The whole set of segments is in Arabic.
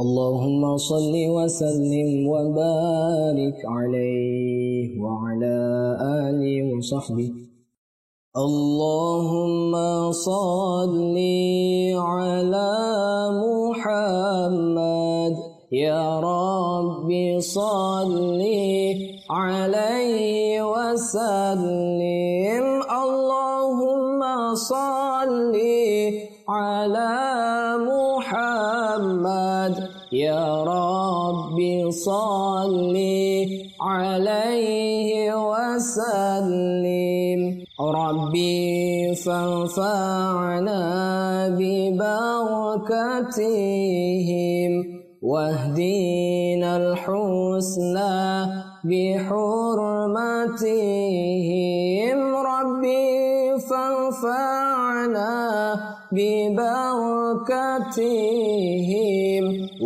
اللهم صل وسلم وبارك عليه وعلى آله وصحبه. اللهم صل على محمد. يا رب صل عليه وسلم. يا رب صل عليه وسلم. ربي فانفعنا ببركتهم واهدنا الحسنى بحرمتهم. ربي فانفعنا ببركتهم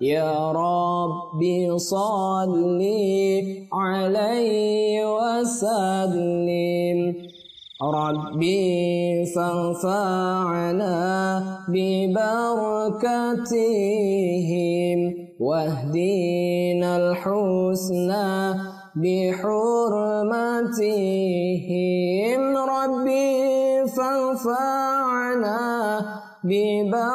يا رب صل عليه وسلم. ربي فانفعنا ببركتهم واهدنا الحسنى بحرمتهم ربي فانفعنا ببركتهم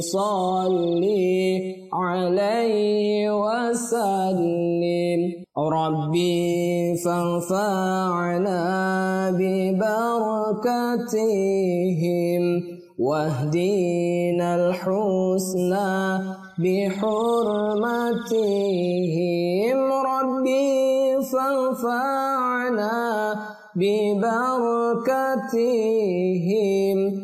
صل عليه وسلم. ربي فانفعنا ببركتهم واهدنا الحسنى بحرمتهم. ربي فانفعنا ببركتهم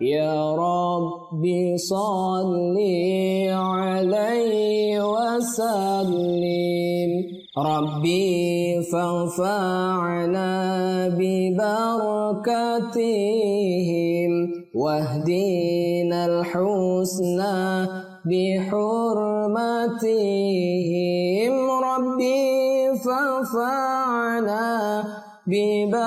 يا رب صل عليه وسلم. ربي فانفعنا ببركتهم واهدنا الحسنى بحرمتهم. ربي فانفعنا ببركتهم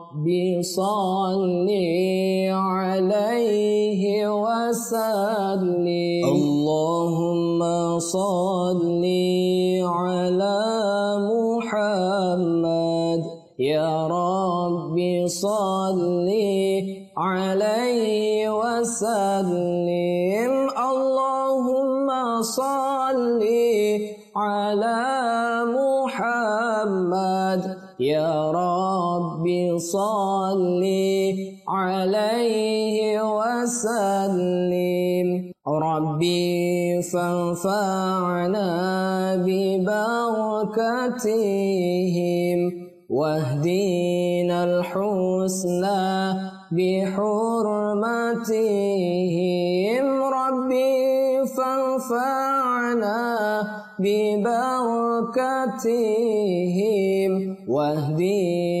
صل عليه وسلم. اللهم صل على محمد. يا رب صل عليه وسلم. اللهم صل على محمد. يا رب صل عليه وسلم. ربي فانفعنا ببركتهم واهدينا الحسنى بحرمتهم. ربي فانفعنا ببركتهم واهدينا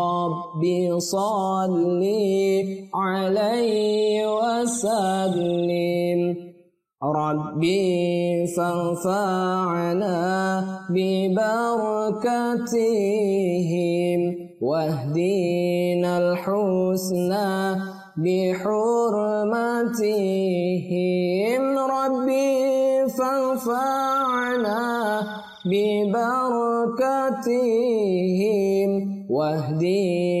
صل عليه وسلم ربي فانفعنا ببركتهم واهدينا الحسنى بحرمتهم ربي فانفعنا ببركتهم واهدينا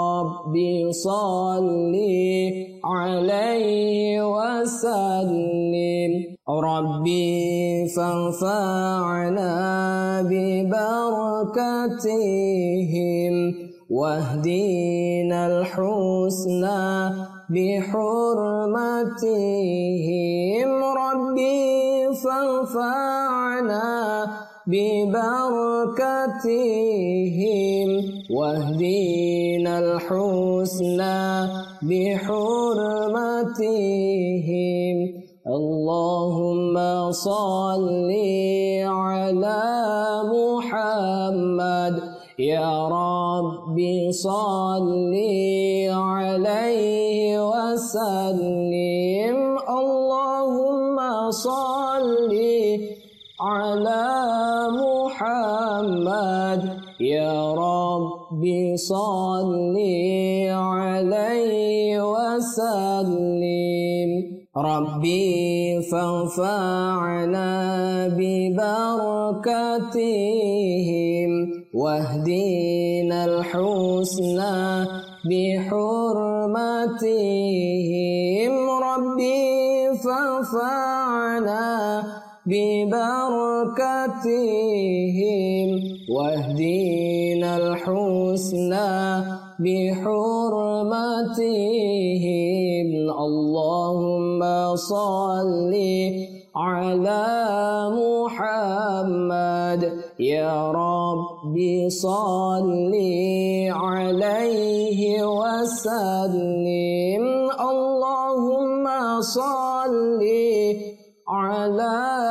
صل عليه وسلم. ربي فانفعنا ببركتهم واهدينا الحسنى بحرمتهم. ربي فانفعنا ببركتهم واهدينا الحسنى بحرمتهم اللهم صل على محمد. يا رب صل عليه رب صل عليه وسلم. ربي فانفعنا ببركتهم واهدينا الحسنى بحرمتهم ببركتهم واهدينا الحسنى بحرمتهم اللهم صل على محمد. يا رب صل عليه وسلم. اللهم صل على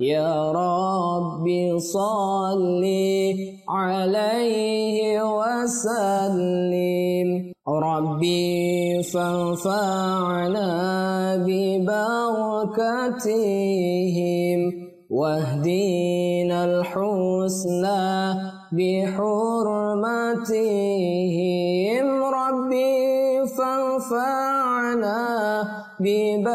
يا رب صل عليه وسلم. ربي فانفعنا ببركتهم واهدينا الحسنى بحرمتهم. ربي فانفعنا ببركتهم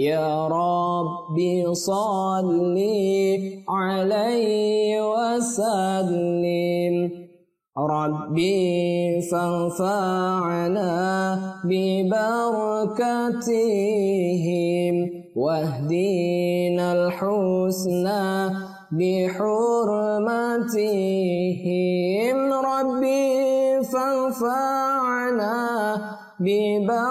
يا ربي صل عليه وسلم. ربي فانفعنا ببركتهم واهدنا الحسنى بحرمتهم. ربي فانفعنا ببركتهم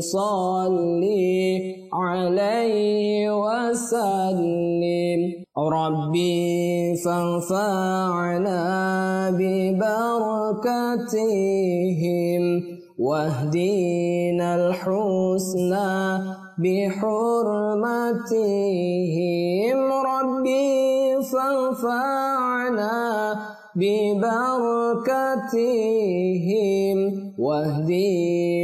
صل عليه وسلم. ربي فانفعنا ببركتهم واهدنا الحسنى بحرمتهم. ربي فانفعنا ببركتهم واهدنا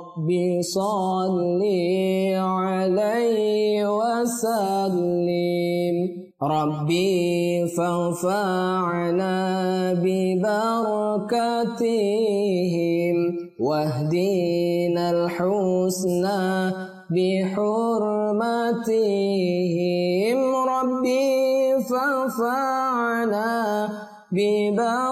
صل عليه وسلم. ربي فانفعنا ببركتهم واهدنا الحسنى بحرمتهم ربي فانفعنا ببركتهم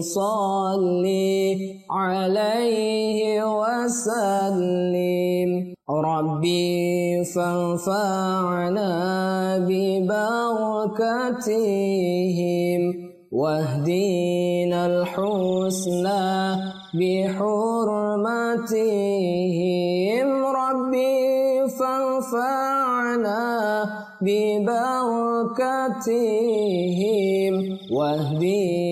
صل عليه وسلم. ربي فانفعنا ببركتهم واهدنا الحسنى بحرمتهم ربي فانفعنا ببركتهم واهدنا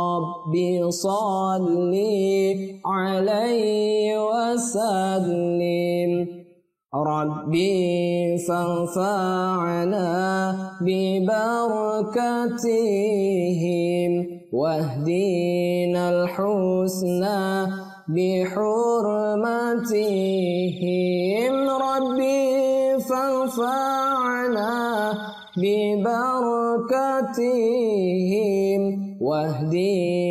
صل عليه وسلم ربي فانفعنا ببركتهم واهدينا الحسنى بحرمتهم ربي فانفعنا ببركتهم واهدينا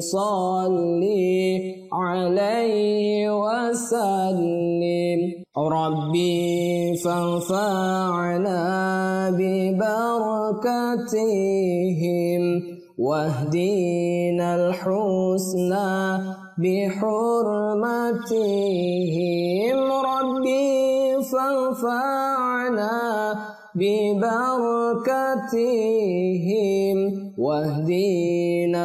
صل عليه وسلم. ربي فانفعنا ببركتهم واهدينا الحسنى بحرمتهم. ربي فانفعنا ببركتهم واهدينا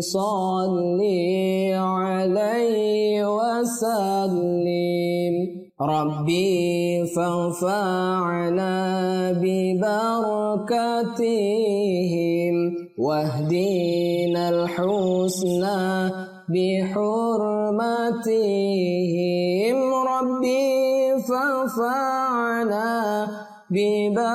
صل عليه وسلم. ربي فانفعنا ببركتهم واهدينا الحسنى بحرمتهم. ربي فانفعنا ببركتهم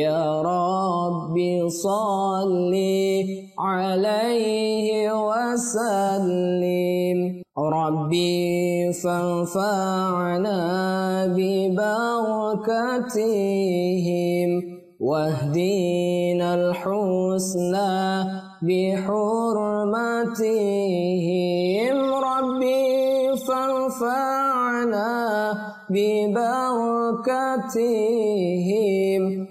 يا رب صل عليه وسلم. ربي فانفعنا ببركتهم واهدينا الحسنى بحرمتهم. ربي فانفعنا ببركتهم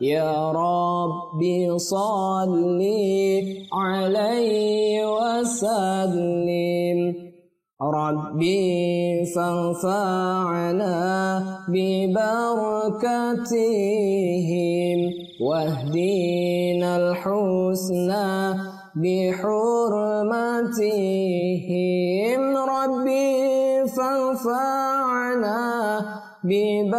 يا رب صل عليه وسلم. ربي فانفعنا ببركتهم واهدينا الحسنى بحرمتهم ربي فانفعنا ببركتهم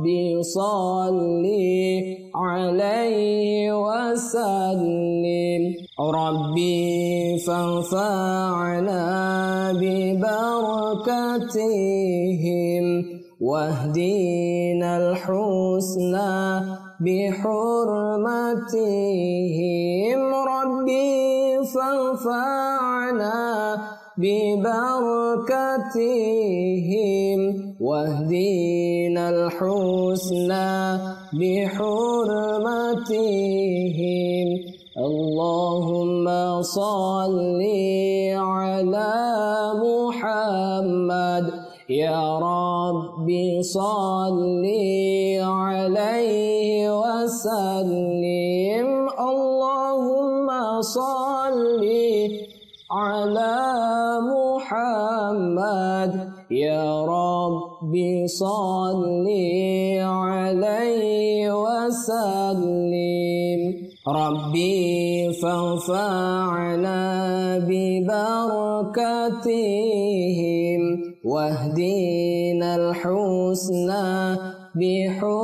ربي صل عليه وسلم ربي فانفعنا ببركتهم واهدنا الحسنى بحرمتهم ربي فانفعنا ببركتهم واهدنا الحسنى بحرمتهم. اللهم صل على محمد. يا ربي صل عليه وسلم. اللهم صل محمد. يا ربي صل عليه وسلم. ربي فانفعنا ببركتهم واهدنا الحسنى بحرمتهم.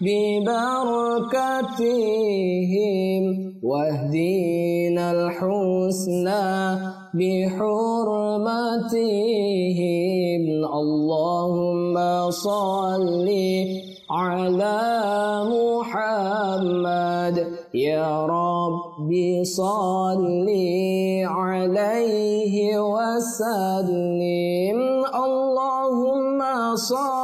ببركتهم واهدنا الحسنى بحرمتهم اللهم صل على محمد. يا ربي صل عليه وسلم. اللهم صل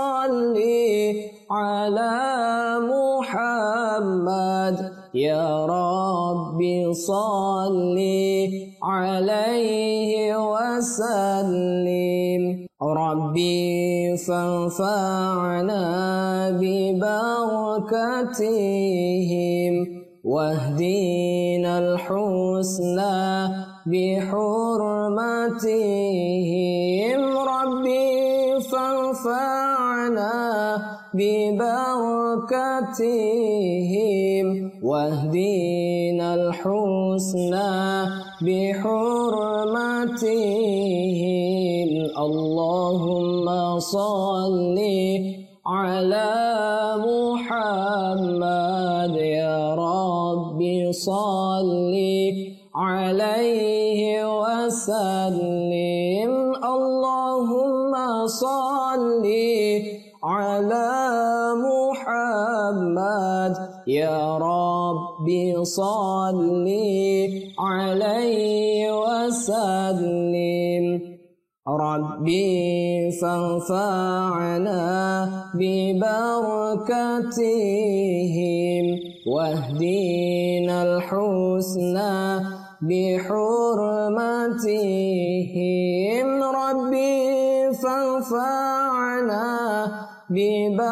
على محمد. يا ربي صل عليه وسلم. ربي فانفعنا ببركتهم واهدنا الحسنى بحرمتهم. ببركتهم واهدنا الحسنى بحرمتهم اللهم صل على محمد. يا ربي صل عليه وسلم. يا ربي صل عليه وسلم. ربي فانفعنا ببركتهم واهدنا الحسنى بحرمتهم ربي فانفعنا ببركتهم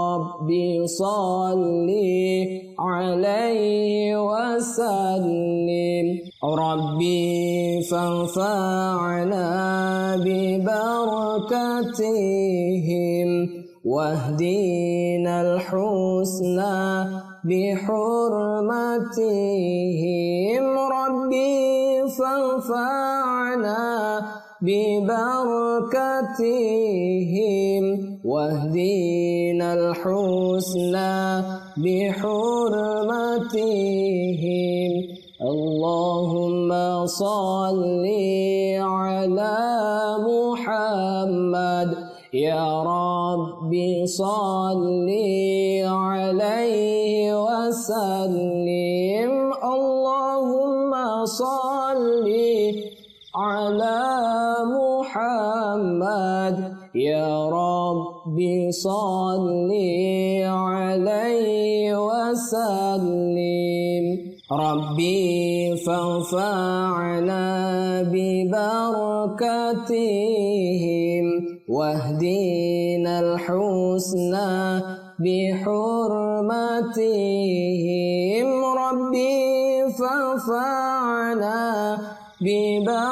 ربي صل عليه وسلم. ربي فانفعنا ببركتهم واهدنا الحسنى بحرمتهم. ربي فانفعنا ببركتهم واهدينا الحسنى بحرمتهم. اللهم صل على محمد. يا رب صل عليه وسلم. اللهم صل يا رب صل عليه وسلم. ربي فانفعنا ببركتهم واهدنا الحسنى بحرمتهم. ربي فانفعنا ببركتهم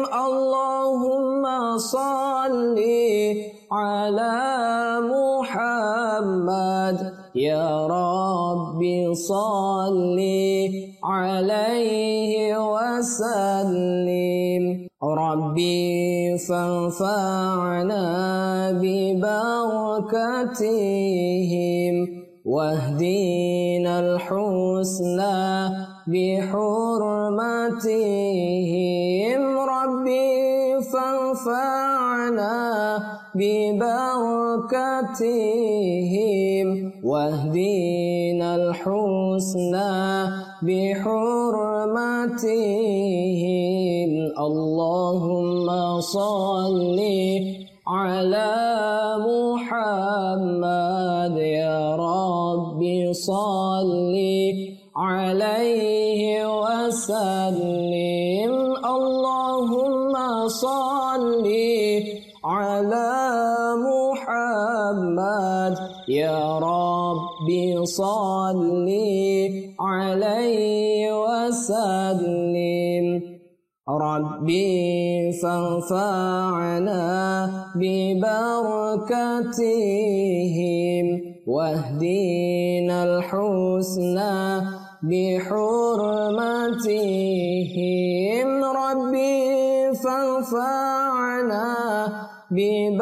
محمد يا رب صل عليه وسلم. ربي فانفعنا ببركتهم واهدنا الحسنى بحرمتهم. ربي فانفعنا ببركتهم واهدنا الحسنى بحرمتهم اللهم صل على محمد. يا رب صل عليه وسلم. يا رب صل عليه وسلم. ربي فانفعنا ببركتهم واهدنا الحسنى بحرمتهم ربي فانفعنا ببركتهم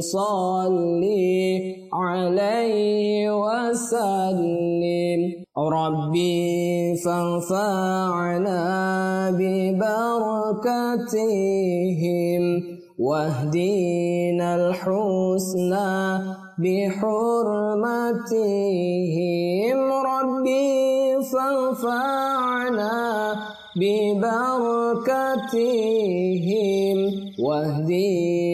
صل عليه وسلم. ربي فانفعنا ببركتهم واهدنا الحسنى بحرمتهم. ربي فانفعنا ببركتهم واهدنا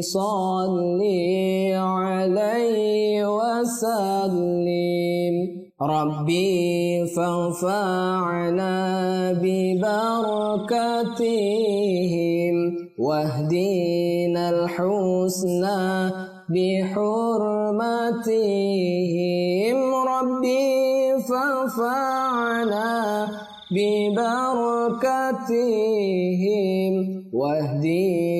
صل عليه وسلم. ربي فانفعنا ببركتهم واهدنا الحسنى بحرمتهم. ربي فانفعنا ببركتهم واهدنا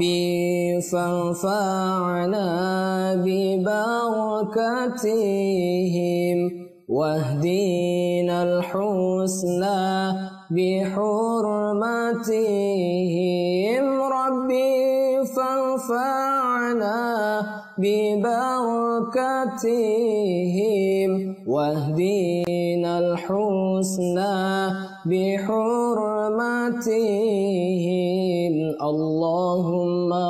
ربي فانفعنا ببركتهم واهدنا الحسنى بحرمتهم. ربي فانفعنا ببركتهم واهدنا الحسنى بحرمتهم.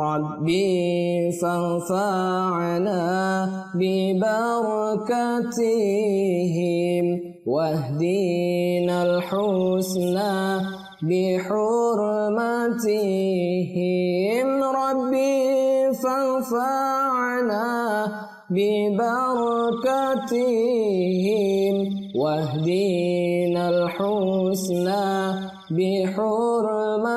ربي فانفعنا ببركتهم واهدنا الحسنى بحرمتهم ربي فانفعنا ببركتهم واهدنا الحسنى بحرمتهم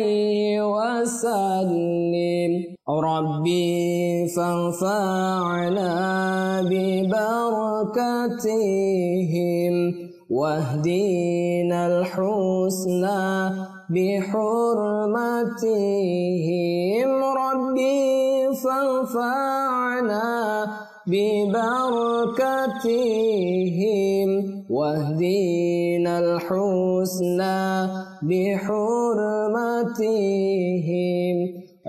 ربي فانفعنا ببركتهم واهدنا الحسنى بحرمتهم. ربي فانفعنا ببركتهم واهدنا الحسنى بحرمتهم.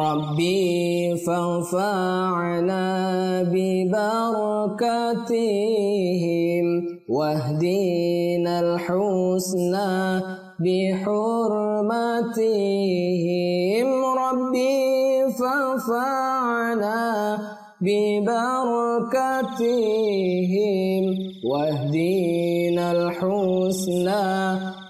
ربي فانفعنا ببركتهم واهدنا الحسنى بحرمتهم ربي فانفعنا ببركتهم واهدنا الحسنى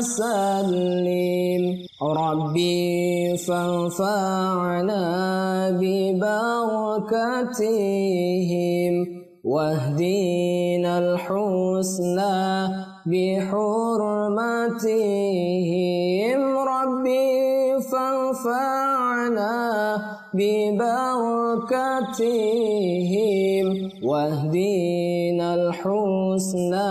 وسلم ربي فانفعنا ببركتهم واهدنا الحسنى بحرمتهم ربي فانفعنا ببركتهم واهدنا الحسنى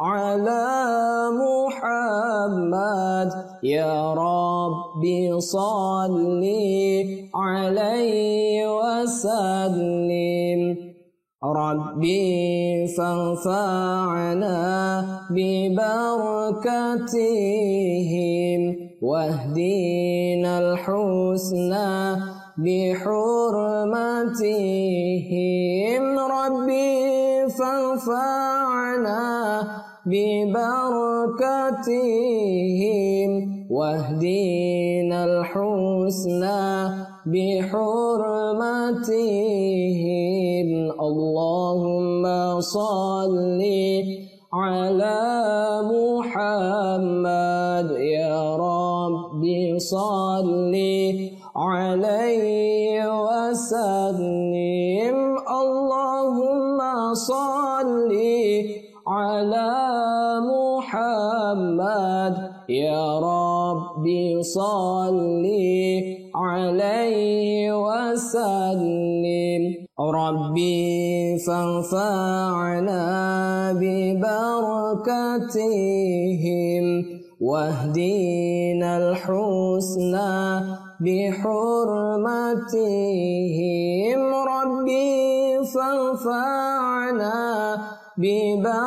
على محمد. يا رب صل عليه وسلم. ربي فانفعنا ببركتهم واهدنا الحسنى بحرمتهم. ربي فانفعنا ببركتهم واهدنا الحسنى بحرمتهم اللهم صل على محمد. يا رب صل عليه وسلم. اللهم صل على محمد يا رب صل عليه وسلم. ربي فانفعنا ببركتهم واهدنا الحسنى بحرمتهم. ربي فانفعنا ببركتهم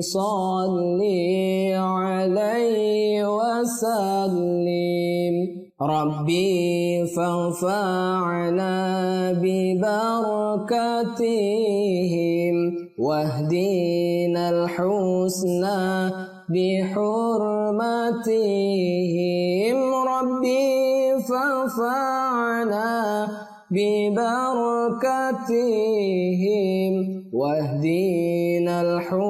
صل عليه وسلم. ربي فانفعنا ببركتهم واهدنا الحسنى بحرمتهم. ربي فانفعنا ببركتهم واهدنا الحسنى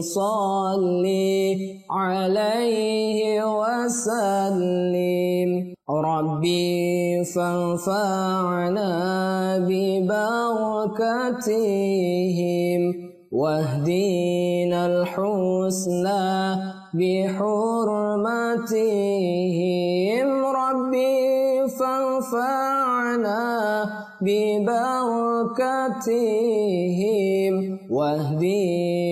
صل عليه وسلم. ربي فانفعنا ببركتهم واهدنا الحسنى بحرمتهم. ربي فانفعنا ببركتهم واهدنا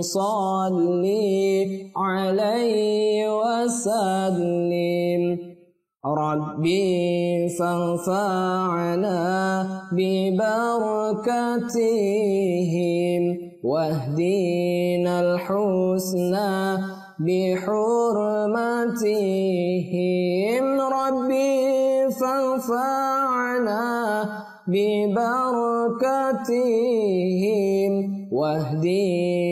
صل عليه وسلم ربي فانفعنا ببركتهم واهدنا الحسنى بحرمتهم ربي فانفعنا ببركتهم واهدنا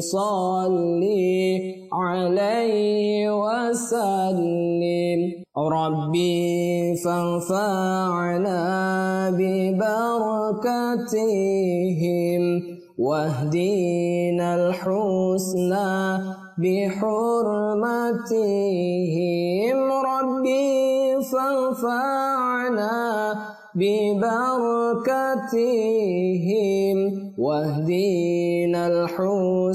صل عليه وسلم ربي فانفعنا ببركتهم واهدنا الحسنى بحرمتهم ربي فانفعنا ببركتهم واهدنا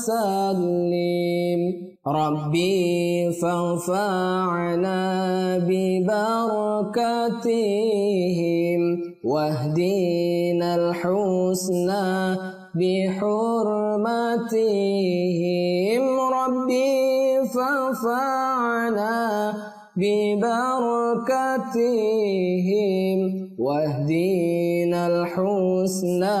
وسلم ربي فانفعنا ببركتهم واهدنا الحسنى بحرمتهم ربي فانفعنا ببركتهم واهدنا الحسنى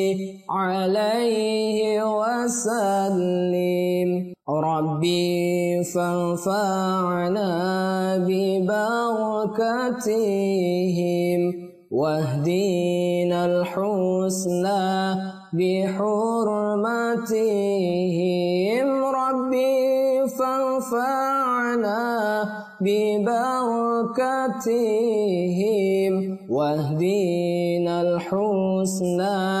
عليه وسلم. ربي فانفعنا ببركتهم واهدنا الحسنى بحرمتهم ربي فانفعنا ببركتهم واهدنا الحسنى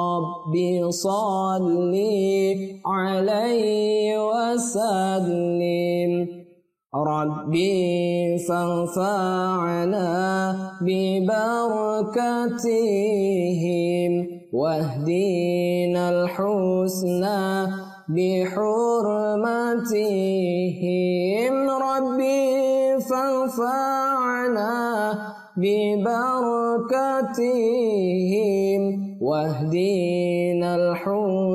صل عليه وسلم ربي فانفعنا ببركتهم واهدنا الحسنى بحرمتهم ربي فانفعنا ببركتهم واهدنا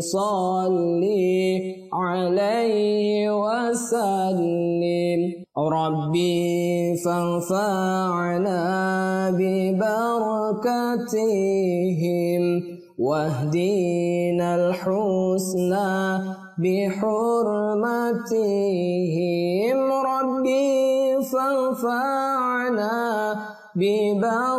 صل عليه وسلم. ربي فانفعنا ببركتهم واهدنا الحسنى بحرمتهم. ربي فانفعنا ببركتهم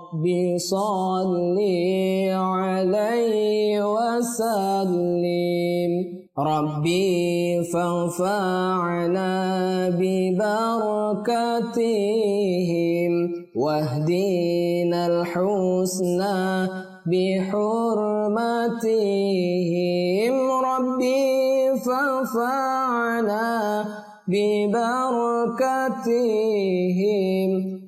صل عليه وسلم. ربي فانفعنا ببركتهم واهدنا الحسنى بحرمتهم. ربي فانفعنا ببركتهم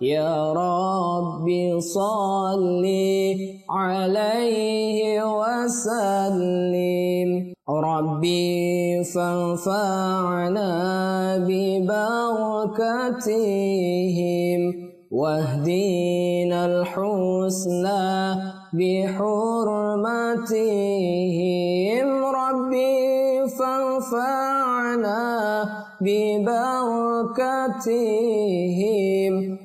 يا رب صل عليه وسلم. ربي فانفعنا ببركتهم واهدنا الحسنى بحرمتهم. ربي فانفعنا ببركتهم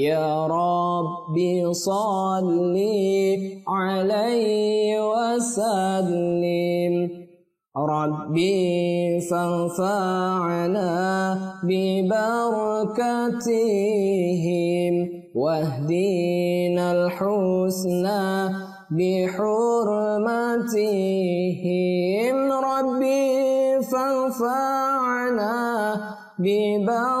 يا ربي صل عليه وسلم. ربي فانفعنا ببركتهم واهدنا الحسنى بحرمتهم ربي فانفعنا ببركتهم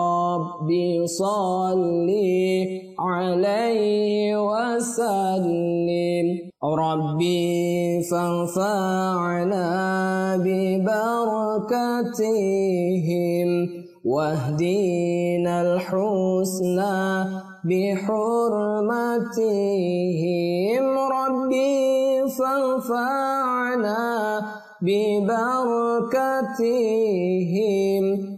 صل عليه وسلم. ربي فانفعنا ببركتهم واهدنا الحسنى بحرمتهم. ربي فانفعنا ببركتهم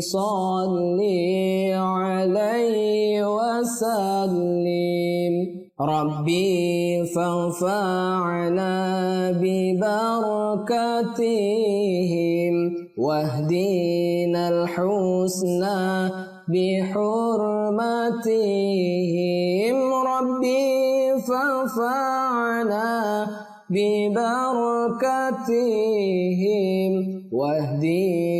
صل عليه وسلم. ربي فانفعنا ببركتهم واهدنا الحسنى بحرمتهم ربي فانفعنا ببركتهم واهدنا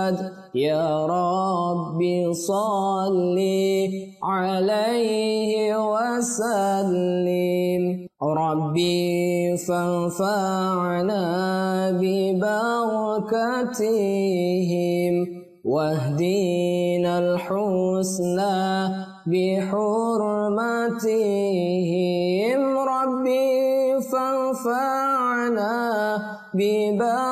يا رب صل عليه وسلم. ربي فانفعنا ببركتهم واهدنا الحسنى بحرمتهم ربي فانفعنا ببركتهم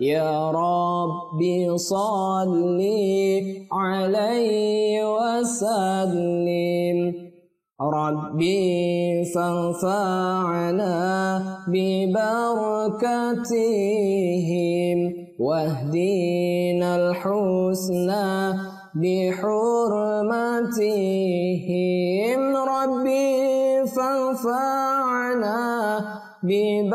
يا رب صل عليه وسلم. ربي فانفعنا ببركتهم واهدنا الحسنى بحرمتهم ربي فانفعنا ببركتهم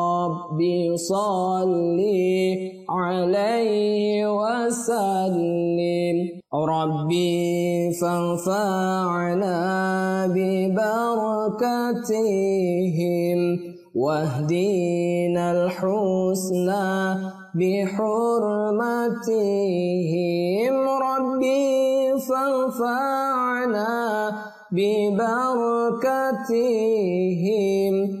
صل عليه وسلم. ربي فانفعنا ببركتهم واهدنا الحسنى بحرمتهم. ربي فانفعنا ببركتهم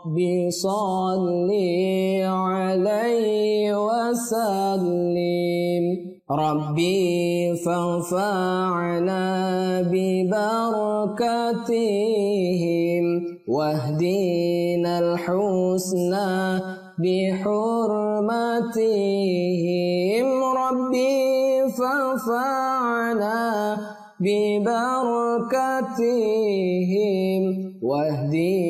رب صل عليه وسلم. ربي فانفعنا ببركتهم واهدنا الحسنى بحرمتهم. ربي فانفعنا ببركتهم واهدنا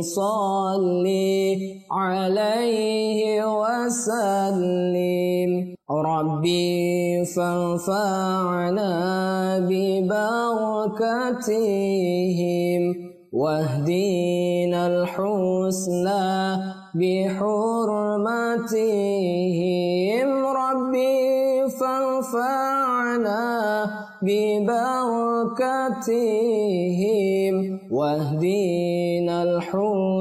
صل عليه وسلم. ربي فانفعنا ببركتهم واهدنا الحسنى بحرمتهم ربي فانفعنا ببركتهم واهدنا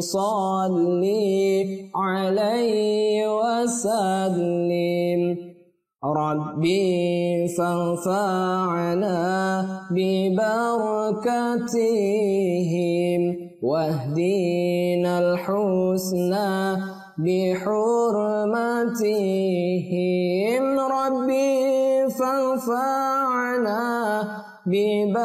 صل عليه وسلم ربي فانفعنا ببركتهم واهدنا الحسنى بحرمتهم ربي فانفعنا ببركتهم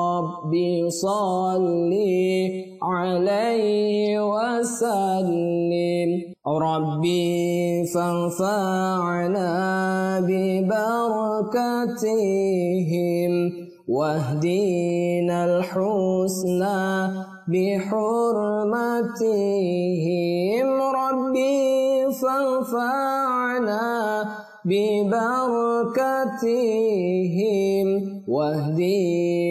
صل عليه وسلم. ربي فانفعنا ببركتهم واهدينا الحسنى بحرمتهم. ربي فانفعنا ببركتهم واهدينا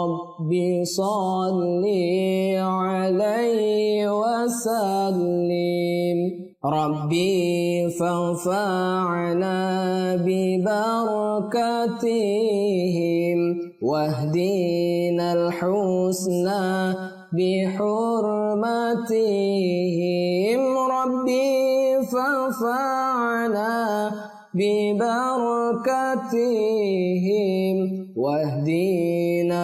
صل عليه وسلم. ربي فانفعنا ببركتهم واهدينا الحسنى بحرمتهم. ربي فانفعنا ببركتهم واهدينا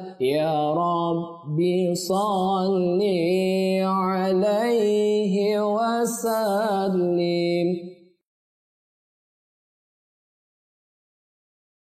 يا رب صل عليه وسلم.